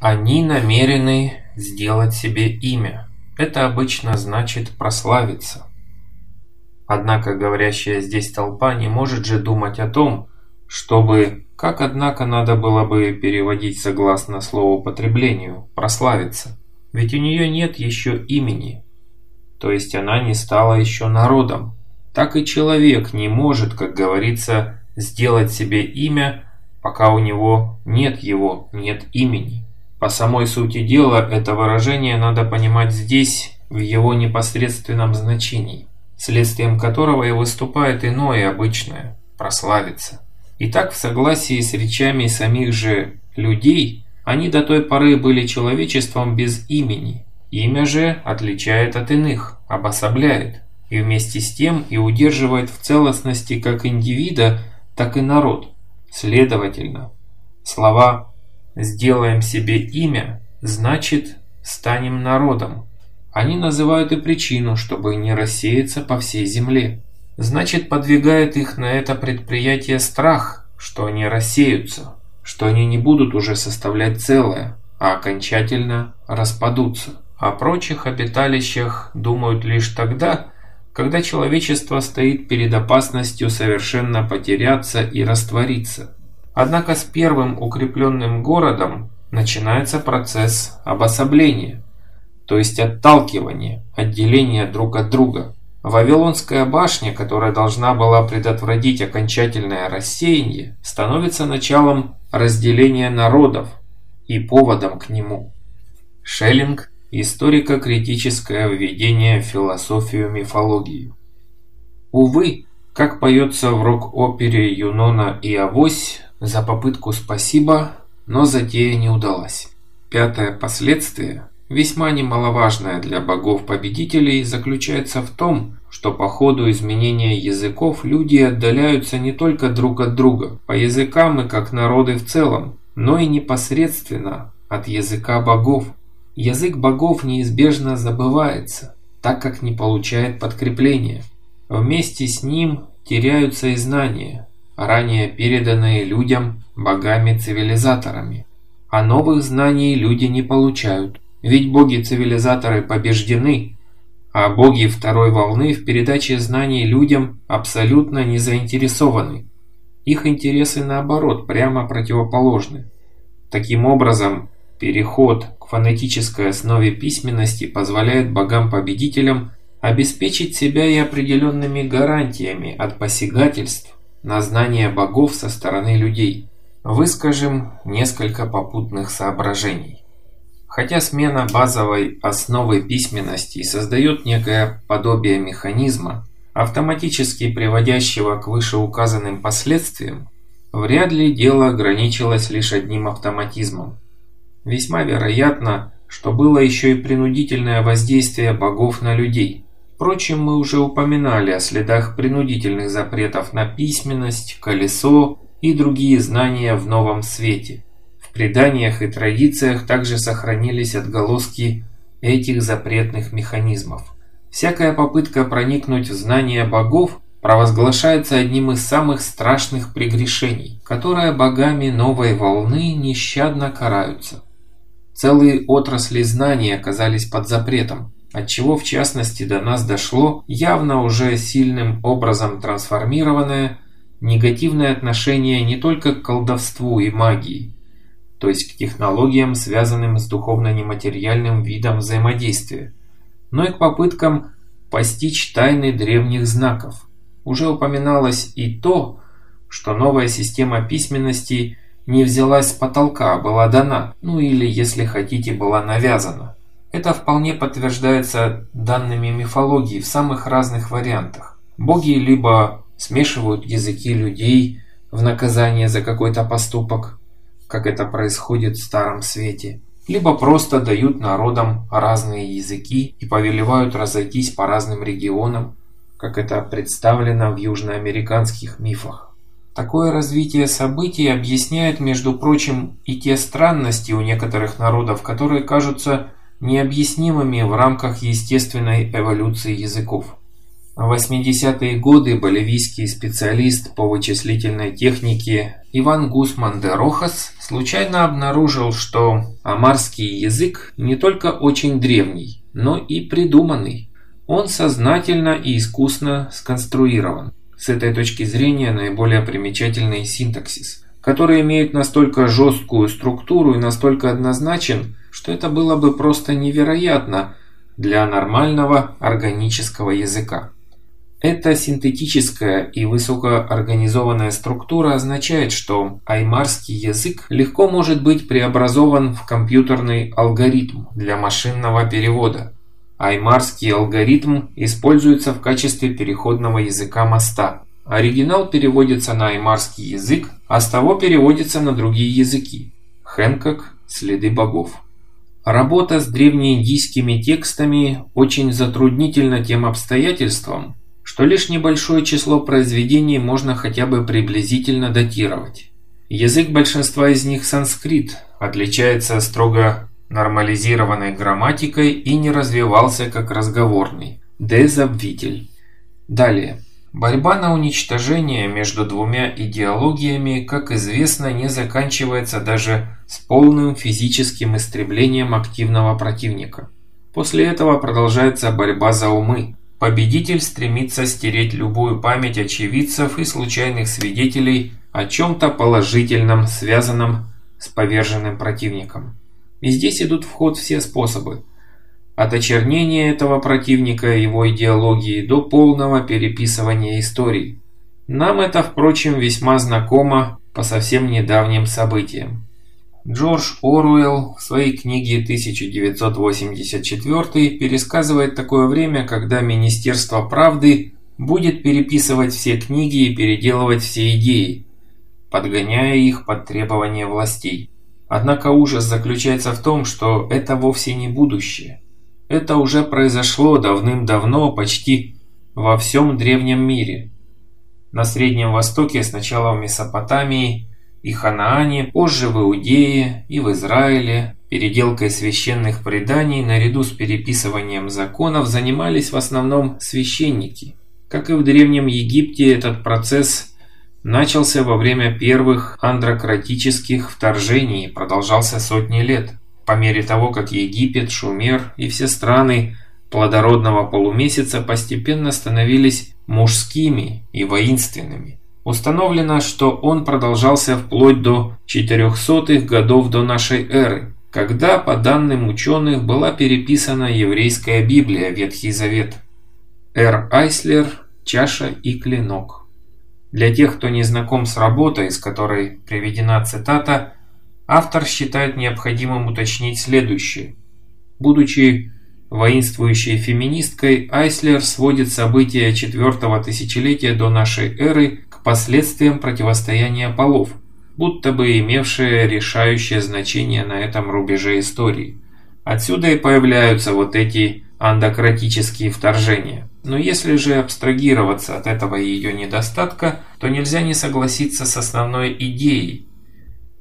Они намерены сделать себе имя. Это обычно значит прославиться. Однако говорящая здесь толпа не может же думать о том, чтобы, как однако надо было бы переводить согласно словоупотреблению, прославиться. Ведь у нее нет еще имени, то есть она не стала еще народом. Так и человек не может, как говорится, сделать себе имя, пока у него нет его, нет имени. По самой сути дела, это выражение надо понимать здесь, в его непосредственном значении следствием которого и выступает иное обычное – прославиться. Итак, в согласии с речами самих же людей, они до той поры были человечеством без имени. Имя же отличает от иных, обособляет, и вместе с тем и удерживает в целостности как индивида, так и народ. Следовательно, слова «сделаем себе имя» значит «станем народом», они называют и причину, чтобы не рассеяться по всей земле. Значит, подвигает их на это предприятие страх, что они рассеются, что они не будут уже составлять целое, а окончательно распадутся. О прочих обиталищах думают лишь тогда, когда человечество стоит перед опасностью совершенно потеряться и раствориться. Однако с первым укрепленным городом начинается процесс обособления – то есть отталкивание, отделение друг от друга. Вавилонская башня, которая должна была предотвратить окончательное рассеяние, становится началом разделения народов и поводом к нему. Шеллинг – историко-критическое введение в философию-мифологию. Увы, как поется в рок-опере Юнона и Авось, за попытку спасибо, но затея не удалась. Пятое последствие весьма немаловажное для богов-победителей, заключается в том, что по ходу изменения языков люди отдаляются не только друг от друга, по языкам и как народы в целом, но и непосредственно от языка богов. Язык богов неизбежно забывается, так как не получает подкрепления. Вместе с ним теряются и знания, ранее переданные людям богами-цивилизаторами. А новых знаний люди не получают. Ведь боги-цивилизаторы побеждены, а боги второй волны в передаче знаний людям абсолютно не заинтересованы. Их интересы наоборот прямо противоположны. Таким образом, переход к фонетической основе письменности позволяет богам-победителям обеспечить себя и определенными гарантиями от посягательств на знания богов со стороны людей. Выскажем несколько попутных соображений. Хотя смена базовой основы письменности создает некое подобие механизма, автоматически приводящего к вышеуказанным последствиям, вряд ли дело ограничилось лишь одним автоматизмом. Весьма вероятно, что было еще и принудительное воздействие богов на людей. Впрочем, мы уже упоминали о следах принудительных запретов на письменность, колесо и другие знания в новом свете – в преданиях и традициях также сохранились отголоски этих запретных механизмов. Всякая попытка проникнуть в знания богов провозглашается одним из самых страшных прегрешений, которые богами новой волны нещадно караются. Целые отрасли знаний оказались под запретом, отчего в частности до нас дошло явно уже сильным образом трансформированное негативное отношение не только к колдовству и магии, то есть к технологиям, связанным с духовно-нематериальным видом взаимодействия, но и к попыткам постичь тайны древних знаков. Уже упоминалось и то, что новая система письменности не взялась с потолка, а была дана, ну или, если хотите, была навязана. Это вполне подтверждается данными мифологии в самых разных вариантах. Боги либо смешивают языки людей в наказание за какой-то поступок, как это происходит в Старом Свете, либо просто дают народам разные языки и повелевают разойтись по разным регионам, как это представлено в южноамериканских мифах. Такое развитие событий объясняет, между прочим, и те странности у некоторых народов, которые кажутся необъяснимыми в рамках естественной эволюции языков. В 80-е годы боливийский специалист по вычислительной технике Иван Гусман де Рохас случайно обнаружил, что амарский язык не только очень древний, но и придуманный. Он сознательно и искусно сконструирован. С этой точки зрения наиболее примечательный синтаксис, который имеет настолько жесткую структуру и настолько однозначен, что это было бы просто невероятно для нормального органического языка. Эта синтетическая и высокоорганизованная структура означает, что аймарский язык легко может быть преобразован в компьютерный алгоритм для машинного перевода. Аймарский алгоритм используется в качестве переходного языка моста. Оригинал переводится на аймарский язык, а с того переводится на другие языки. Хэнкок «Следы богов». Работа с древнеиндийскими текстами очень затруднительна тем обстоятельством, что лишь небольшое число произведений можно хотя бы приблизительно датировать. Язык большинства из них санскрит, отличается строго нормализированной грамматикой и не развивался как разговорный. Дезабвитель. Далее. Борьба на уничтожение между двумя идеологиями, как известно, не заканчивается даже с полным физическим истреблением активного противника. После этого продолжается борьба за умы, Победитель стремится стереть любую память очевидцев и случайных свидетелей о чем-то положительном, связанном с поверженным противником. И здесь идут в ход все способы. От очернения этого противника и его идеологии до полного переписывания истории. Нам это, впрочем, весьма знакомо по совсем недавним событиям. Джордж Оруэлл в своей книге 1984 пересказывает такое время, когда Министерство правды будет переписывать все книги и переделывать все идеи, подгоняя их под требования властей. Однако ужас заключается в том, что это вовсе не будущее. Это уже произошло давным-давно почти во всем древнем мире. На Среднем Востоке, сначала в Месопотамии, и Ханаане, позже в Иудее и в Израиле. Переделкой священных преданий наряду с переписыванием законов занимались в основном священники. Как и в Древнем Египте, этот процесс начался во время первых андрократических вторжений и продолжался сотни лет. По мере того, как Египет, Шумер и все страны плодородного полумесяца постепенно становились мужскими и воинственными. Установлено, что он продолжался вплоть до 400-х годов до нашей эры, когда, по данным ученых, была переписана еврейская Библия, Ветхий Завет. Р. Айслер «Чаша и клинок». Для тех, кто не знаком с работой, из которой приведена цитата, автор считает необходимым уточнить следующее. Будучи воинствующей феминисткой, Айслер сводит события четвертого тысячелетия до нашей эры последствиям противостояния полов, будто бы имевшие решающее значение на этом рубеже истории. Отсюда и появляются вот эти андократические вторжения. Но если же абстрагироваться от этого ее недостатка, то нельзя не согласиться с основной идеей.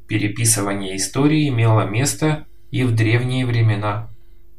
Переписывание истории имело место и в древние времена.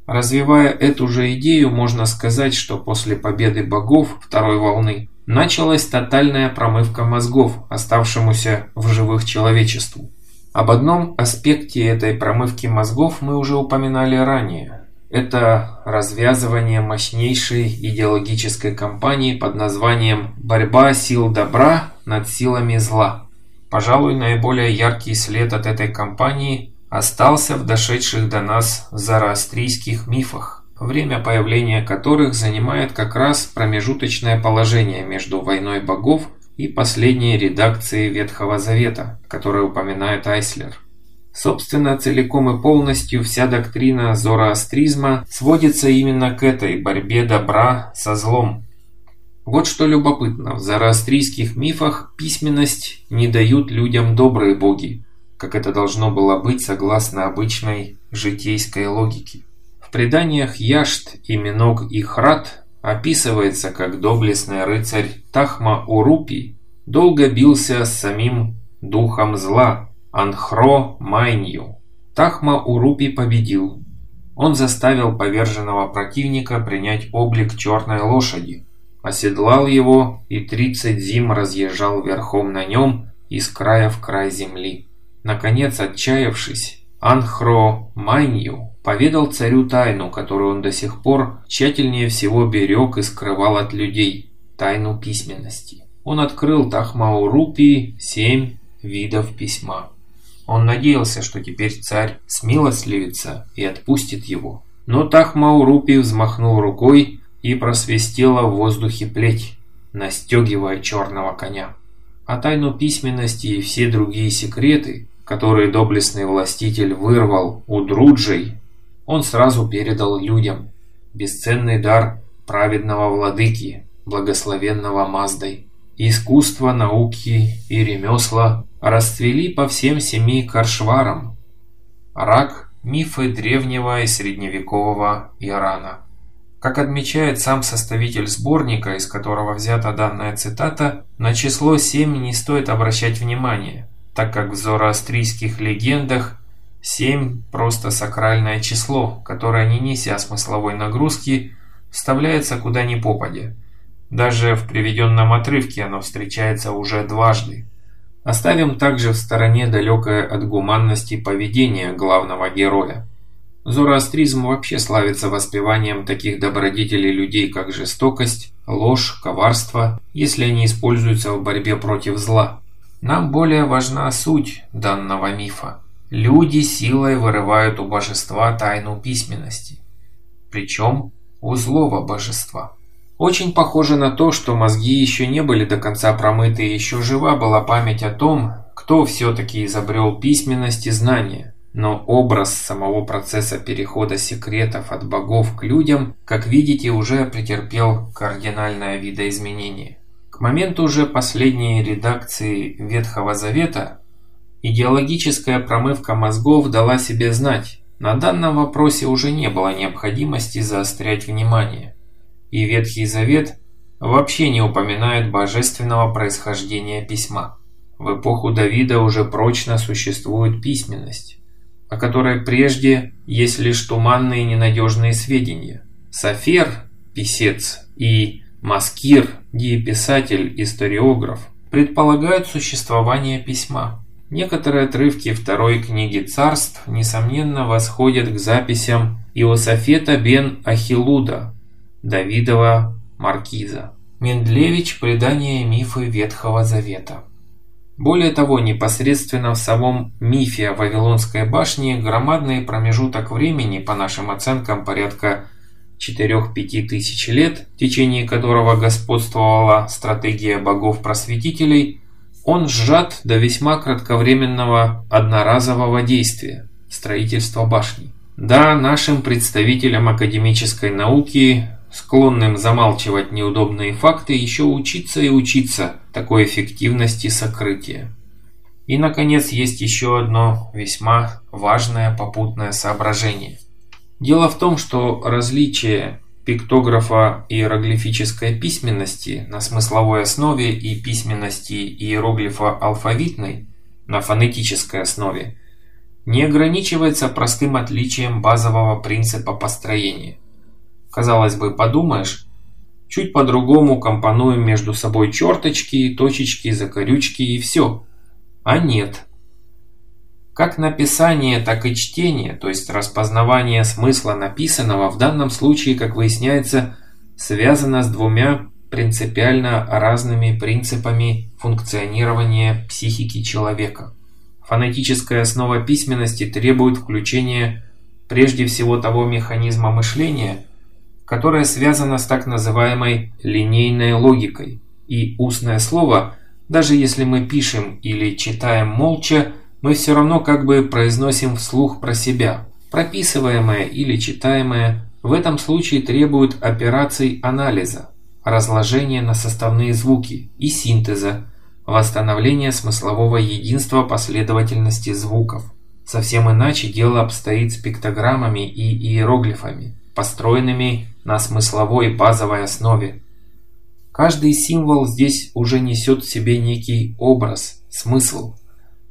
Развивая эту же идею, можно сказать, что после победы богов второй волны началась тотальная промывка мозгов, оставшемуся в живых человечеству. Об одном аспекте этой промывки мозгов мы уже упоминали ранее. Это развязывание мощнейшей идеологической кампании под названием «Борьба сил добра над силами зла». Пожалуй, наиболее яркий след от этой кампании остался в дошедших до нас зороастрийских мифах время появления которых занимает как раз промежуточное положение между войной богов и последней редакцией Ветхого Завета, которую упоминает Айслер. Собственно, целиком и полностью вся доктрина зороастризма сводится именно к этой борьбе добра со злом. Вот что любопытно, в зороастрийских мифах письменность не дают людям добрые боги, как это должно было быть согласно обычной житейской логике. В преданиях Яшт и Миног и Храт описывается, как доблестный рыцарь Тахма Урупи долго бился с самим духом зла Анхро Майнью. Тахма Урупи победил. Он заставил поверженного противника принять облик черной лошади. Оседлал его и тридцать зим разъезжал верхом на нем из края в край земли. Наконец, отчаявшись, Анхро Майнью поведал царю тайну, которую он до сих пор тщательнее всего берег и скрывал от людей, тайну письменности. Он открыл Тахмаурупи семь видов письма. Он надеялся, что теперь царь смилостливится и отпустит его. Но Тахмаурупи взмахнул рукой и просвистела в воздухе плеть, настегивая черного коня. А тайну письменности и все другие секреты, которые доблестный властитель вырвал у Друджей, он сразу передал людям. Бесценный дар праведного владыки, благословенного Маздой. Искусство, науки и ремесла расцвели по всем семи каршварам. Рак – мифы древнего и средневекового Ирана. Как отмечает сам составитель сборника, из которого взята данная цитата, на число 7 не стоит обращать внимания, так как в зороастрийских легендах 7 – просто сакральное число, которое, не неся смысловой нагрузки, вставляется куда ни попадя. Даже в приведенном отрывке оно встречается уже дважды. Оставим также в стороне далекое от гуманности поведение главного героя. Зороастризм вообще славится воспеванием таких добродетелей людей, как жестокость, ложь, коварство, если они используются в борьбе против зла. Нам более важна суть данного мифа. Люди силой вырывают у божества тайну письменности. Причем у злого божества. Очень похоже на то, что мозги еще не были до конца промыты и еще жива была память о том, кто все-таки изобрел письменность и знания. Но образ самого процесса перехода секретов от богов к людям, как видите, уже претерпел кардинальное видоизменение. К моменту уже последней редакции Ветхого Завета идеологическая промывка мозгов дала себе знать. На данном вопросе уже не было необходимости заострять внимание. И Ветхий Завет вообще не упоминает божественного происхождения письма. В эпоху Давида уже прочно существует письменность о которой прежде есть лишь туманные ненадежные сведения. Сафер – писец и Маскир – диеписатель, историограф – предполагают существование письма. Некоторые отрывки второй книги царств, несомненно, восходят к записям Иосафета бен Ахилуда, Давидова маркиза. Мендлевич «Предание мифы Ветхого Завета». Более того, непосредственно в самом мифе о Вавилонской башне громадный промежуток времени, по нашим оценкам порядка 4-5 тысяч лет, в течение которого господствовала стратегия богов-просветителей, он сжат до весьма кратковременного одноразового действия – строительства башни. Да, нашим представителям академической науки склонным замалчивать неудобные факты, еще учиться и учиться такой эффективности сокрытия. И, наконец, есть еще одно весьма важное попутное соображение. Дело в том, что различие пиктографа иероглифической письменности на смысловой основе и письменности иероглифа алфавитной на фонетической основе не ограничивается простым отличием базового принципа построения – Казалось бы, подумаешь, чуть по-другому компонуем между собой черточки, точечки, закорючки и все. А нет. Как написание, так и чтение, то есть распознавание смысла написанного в данном случае, как выясняется, связано с двумя принципиально разными принципами функционирования психики человека. Фонетическая основа письменности требует включения прежде всего того механизма мышления, которая связана с так называемой линейной логикой. И устное слово, даже если мы пишем или читаем молча, мы все равно как бы произносим вслух про себя. Прописываемое или читаемое в этом случае требует операций анализа, разложения на составные звуки и синтеза, восстановления смыслового единства последовательности звуков. Совсем иначе дело обстоит с пиктограммами и иероглифами, построенными на смысловой базовой основе. Каждый символ здесь уже несет в себе некий образ, смысл,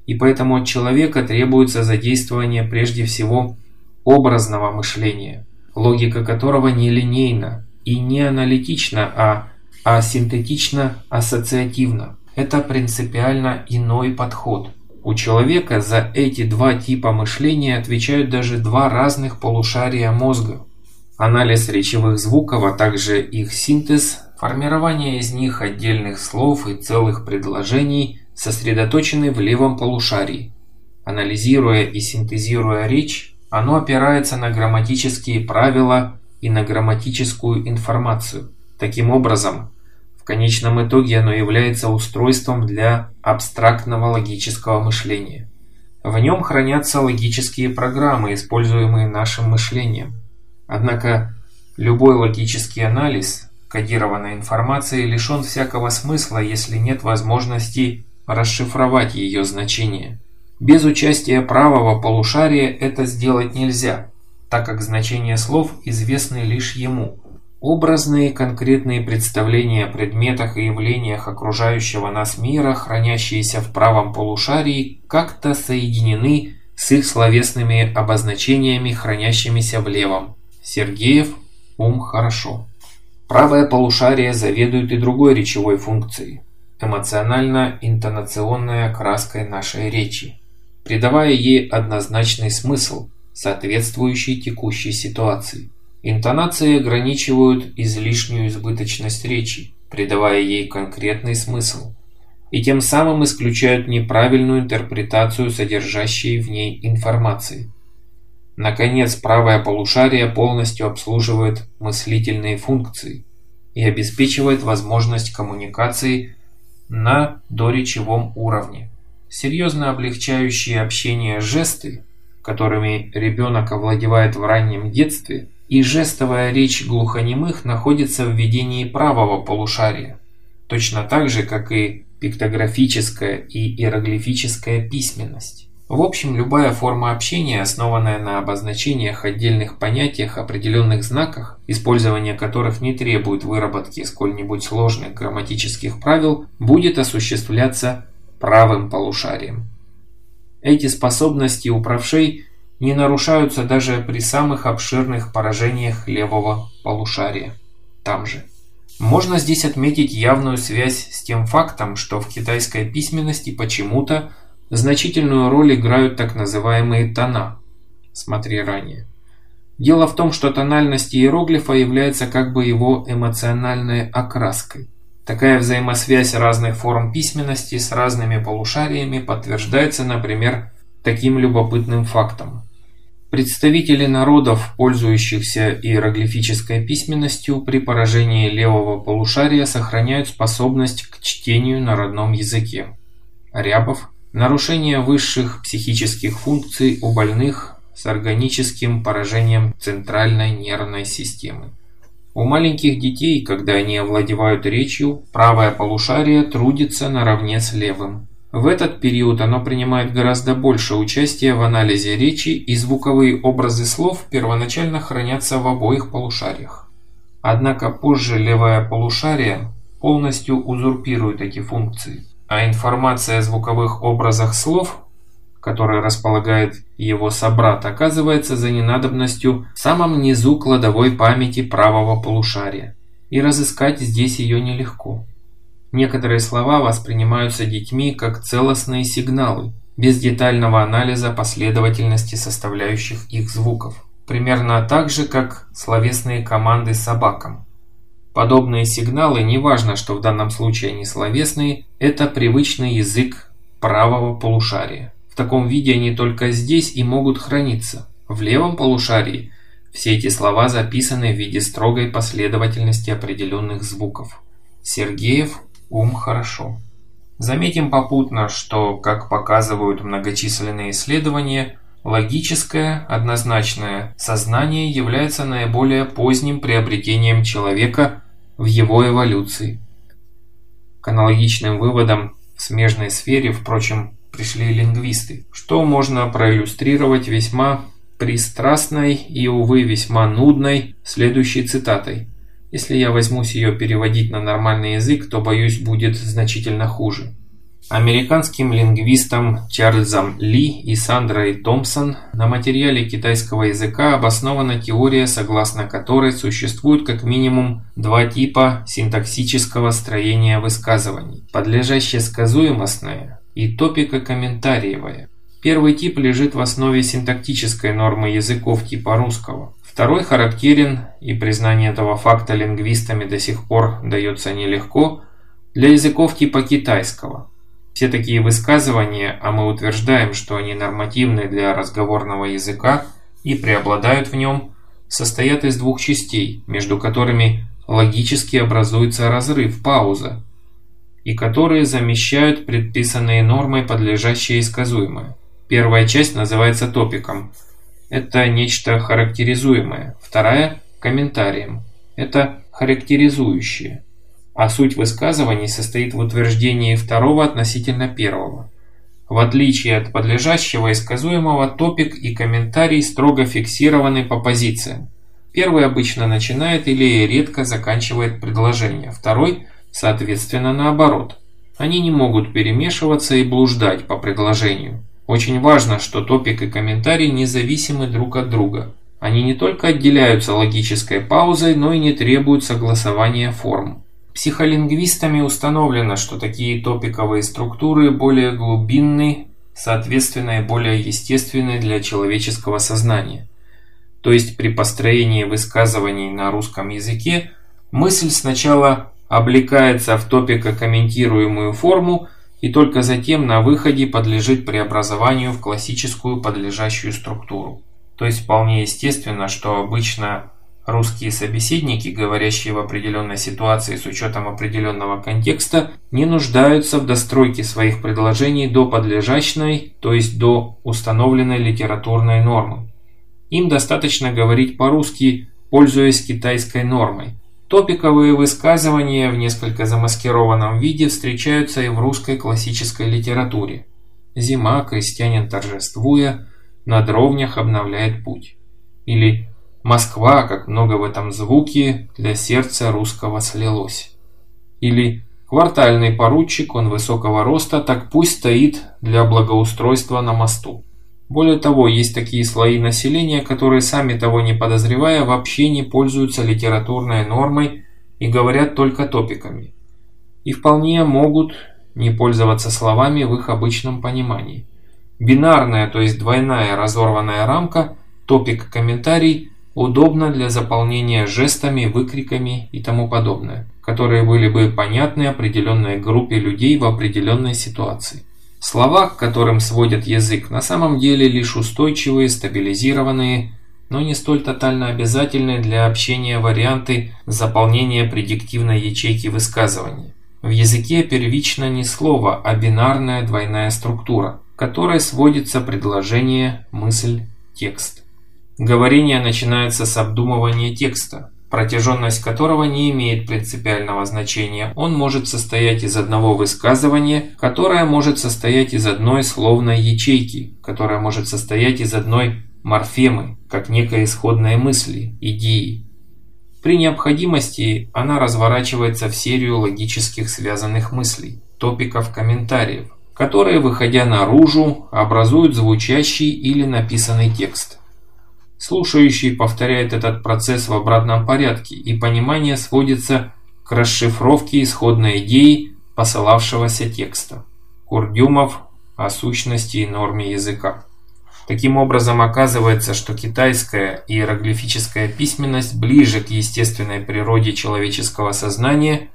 и поэтому от человека требуется задействование прежде всего образного мышления, логика которого не линейна и не аналитична, а а синтетично-ассоциативно. Это принципиально иной подход. У человека за эти два типа мышления отвечают даже два разных полушария мозга. Анализ речевых звуков, а также их синтез, формирование из них отдельных слов и целых предложений сосредоточены в левом полушарии. Анализируя и синтезируя речь, оно опирается на грамматические правила и на грамматическую информацию. Таким образом, в конечном итоге оно является устройством для абстрактного логического мышления. В нем хранятся логические программы, используемые нашим мышлением. Однако любой логический анализ кодированной информации лишен всякого смысла, если нет возможности расшифровать ее значение. Без участия правого полушария это сделать нельзя, так как значения слов известны лишь ему. Образные конкретные представления о предметах и явлениях окружающего нас мира, хранящиеся в правом полушарии, как-то соединены с их словесными обозначениями, хранящимися в левом. Сергеев «Ум хорошо». Правое полушарие заведует и другой речевой функцией – эмоционально-интонационной окраской нашей речи придавая ей однозначный смысл, соответствующий текущей ситуации. Интонации ограничивают излишнюю избыточность речи, придавая ей конкретный смысл, и тем самым исключают неправильную интерпретацию содержащей в ней информации. Наконец, правое полушарие полностью обслуживает мыслительные функции и обеспечивает возможность коммуникации на доречевом уровне. Серьезно облегчающие общение жесты, которыми ребенок овладевает в раннем детстве, и жестовая речь глухонемых находится в ведении правого полушария, точно так же, как и пиктографическая и иероглифическая письменность. В общем, любая форма общения, основанная на обозначениях отдельных понятиях, определенных знаках, использование которых не требует выработки сколь-нибудь сложных грамматических правил, будет осуществляться правым полушарием. Эти способности у правшей не нарушаются даже при самых обширных поражениях левого полушария. Там же. Можно здесь отметить явную связь с тем фактом, что в китайской письменности почему-то значительную роль играют так называемые тона. Смотри ранее. Дело в том, что тональность иероглифа является как бы его эмоциональной окраской. Такая взаимосвязь разных форм письменности с разными полушариями подтверждается, например, таким любопытным фактом. Представители народов, пользующихся иероглифической письменностью, при поражении левого полушария сохраняют способность к чтению на родном языке. Рябов – нарушение высших психических функций у больных с органическим поражением центральной нервной системы. У маленьких детей, когда они овладевают речью, правое полушарие трудится наравне с левым. В этот период оно принимает гораздо больше участия в анализе речи, и звуковые образы слов первоначально хранятся в обоих полушариях. Однако позже левое полушарие полностью узурпирует эти функции, а информация о звуковых образах слов который располагает его собрат, оказывается за ненадобностью в самом низу кладовой памяти правого полушария, и разыскать здесь ее нелегко. Некоторые слова воспринимаются детьми как целостные сигналы, без детального анализа последовательности составляющих их звуков. Примерно так же, как словесные команды собакам. Подобные сигналы, неважно, что в данном случае они словесные, это привычный язык правого полушария таком виде они только здесь и могут храниться. В левом полушарии все эти слова записаны в виде строгой последовательности определенных звуков. Сергеев «Ум хорошо». Заметим попутно, что, как показывают многочисленные исследования, логическое, однозначное сознание является наиболее поздним приобретением человека в его эволюции. К аналогичным выводам в смежной сфере, впрочем, пришли лингвисты, что можно проиллюстрировать весьма пристрастной и, увы, весьма нудной следующей цитатой. Если я возьмусь ее переводить на нормальный язык, то, боюсь, будет значительно хуже. Американским лингвистам Чарльзом Ли и Сандрой Томпсон на материале китайского языка обоснована теория, согласно которой существует как минимум два типа синтаксического строения высказываний – подлежащее сказуемостное и топико-комментариевое. Первый тип лежит в основе синтактической нормы языков типа русского. Второй характерен, и признание этого факта лингвистами до сих пор дается нелегко, для языков типа китайского – все такие высказывания, а мы утверждаем, что они нормативны для разговорного языка и преобладают в нем, состоят из двух частей, между которыми логически образуется разрыв, пауза, и которые замещают предписанные нормой подлежащее и сказуемое. Первая часть называется топиком. Это нечто характеризуемое. Вторая – комментарием. Это характеризующее а суть высказываний состоит в утверждении второго относительно первого. В отличие от подлежащего и сказуемого, топик и комментарий строго фиксированы по позициям. Первый обычно начинает или редко заканчивает предложение, второй, соответственно, наоборот. Они не могут перемешиваться и блуждать по предложению. Очень важно, что топик и комментарий независимы друг от друга. Они не только отделяются логической паузой, но и не требуют согласования форм. Психолингвистами установлено, что такие топиковые структуры более глубинны, соответственно и более естественны для человеческого сознания. То есть при построении высказываний на русском языке мысль сначала облекается в топико-комментируемую форму и только затем на выходе подлежит преобразованию в классическую подлежащую структуру. То есть вполне естественно, что обычно Русские собеседники, говорящие в определенной ситуации с учетом определенного контекста, не нуждаются в достройке своих предложений до подлежащей, то есть до установленной литературной нормы. Им достаточно говорить по-русски, пользуясь китайской нормой. Топиковые высказывания в несколько замаскированном виде встречаются и в русской классической литературе. Зима, крестьянин торжествуя, на дровнях обновляет путь. Или Москва, как много в этом звуке, для сердца русского слилось. Или квартальный поручик, он высокого роста, так пусть стоит для благоустройства на мосту. Более того, есть такие слои населения, которые, сами того не подозревая, вообще не пользуются литературной нормой и говорят только топиками. И вполне могут не пользоваться словами в их обычном понимании. Бинарная, то есть двойная разорванная рамка, топик-комментарий – удобно для заполнения жестами, выкриками и тому подобное, которые были бы понятны определенной группе людей в определенной ситуации. Слова, к которым сводят язык, на самом деле лишь устойчивые, стабилизированные, но не столь тотально обязательные для общения варианты заполнения предиктивной ячейки высказывания. В языке первично не слово, а бинарная двойная структура, к которой сводится предложение, мысль, текст. Говорение начинается с обдумывания текста, протяженность которого не имеет принципиального значения. Он может состоять из одного высказывания, которое может состоять из одной словной ячейки, которая может состоять из одной морфемы, как некой исходной мысли, идеи. При необходимости она разворачивается в серию логических связанных мыслей, топиков комментариев, которые, выходя наружу, образуют звучащий или написанный текст. Слушающий повторяет этот процесс в обратном порядке, и понимание сводится к расшифровке исходной идеи посылавшегося текста. Курдюмов о сущности и норме языка. Таким образом, оказывается, что китайская иероглифическая письменность ближе к естественной природе человеческого сознания,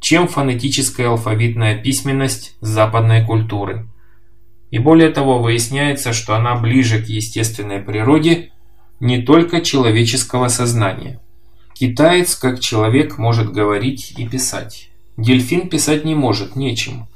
чем фонетическая алфавитная письменность западной культуры. И более того, выясняется, что она ближе к естественной природе, не только человеческого сознания. Китаец, как человек, может говорить и писать. Дельфин писать не может, нечем.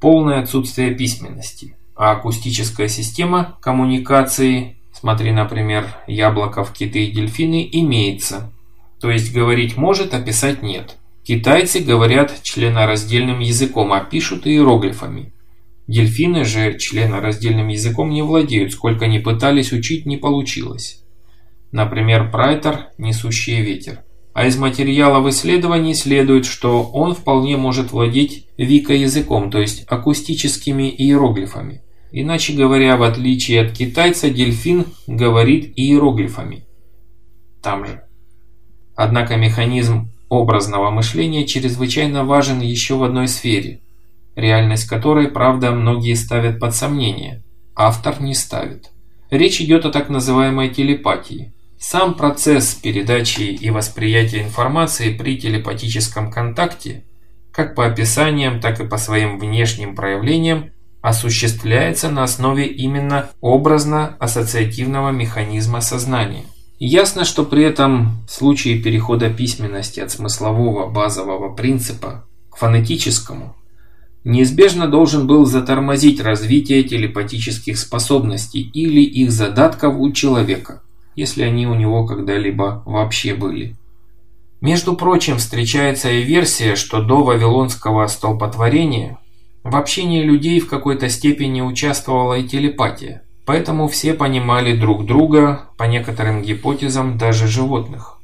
Полное отсутствие письменности. А акустическая система коммуникации, смотри, например, яблоков, киты и дельфины, имеется. То есть говорить может, а писать нет. Китайцы говорят членораздельным языком, а пишут иероглифами. Дельфины же членораздельным языком не владеют, сколько ни пытались учить, не получилось. Например, прайтер – несущий ветер. а из материалов исследований следует, что он вполне может владеть вика-языком, то есть акустическими иероглифами. Иначе говоря, в отличие от китайца, дельфин говорит иероглифами. Там же. Однако механизм образного мышления чрезвычайно важен еще в одной сфере, реальность которой, правда, многие ставят под сомнение, автор не ставит. Речь идет о так называемой телепатии. Сам процесс передачи и восприятия информации при телепатическом контакте, как по описаниям, так и по своим внешним проявлениям, осуществляется на основе именно образно-ассоциативного механизма сознания. Ясно, что при этом в случае перехода письменности от смыслового базового принципа к фонетическому неизбежно должен был затормозить развитие телепатических способностей или их задатков у человека, если они у него когда-либо вообще были. Между прочим, встречается и версия, что до Вавилонского столпотворения в общении людей в какой-то степени участвовала и телепатия, поэтому все понимали друг друга, по некоторым гипотезам даже животных.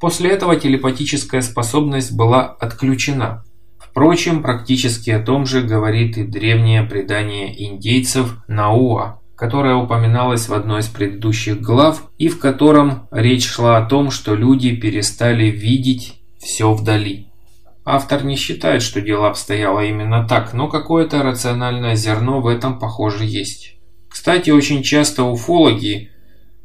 После этого телепатическая способность была отключена – Впрочем, практически о том же говорит и древнее предание индейцев Науа, которое упоминалось в одной из предыдущих глав и в котором речь шла о том, что люди перестали видеть все вдали. Автор не считает, что дело обстояло именно так, но какое-то рациональное зерно в этом, похоже, есть. Кстати, очень часто уфологи,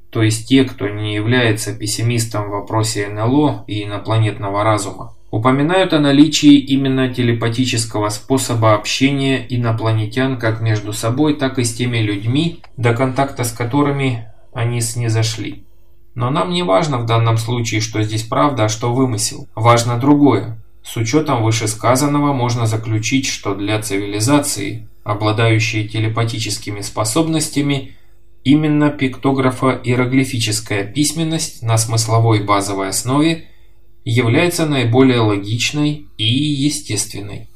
то есть те, кто не является пессимистом в вопросе НЛО и инопланетного разума, упоминают о наличии именно телепатического способа общения инопланетян как между собой, так и с теми людьми, до контакта с которыми они снизошли. Но нам не важно в данном случае, что здесь правда, а что вымысел. Важно другое. С учетом вышесказанного можно заключить, что для цивилизации, обладающей телепатическими способностями, именно пиктографо-иероглифическая письменность на смысловой базовой основе – является наиболее логичной и естественной.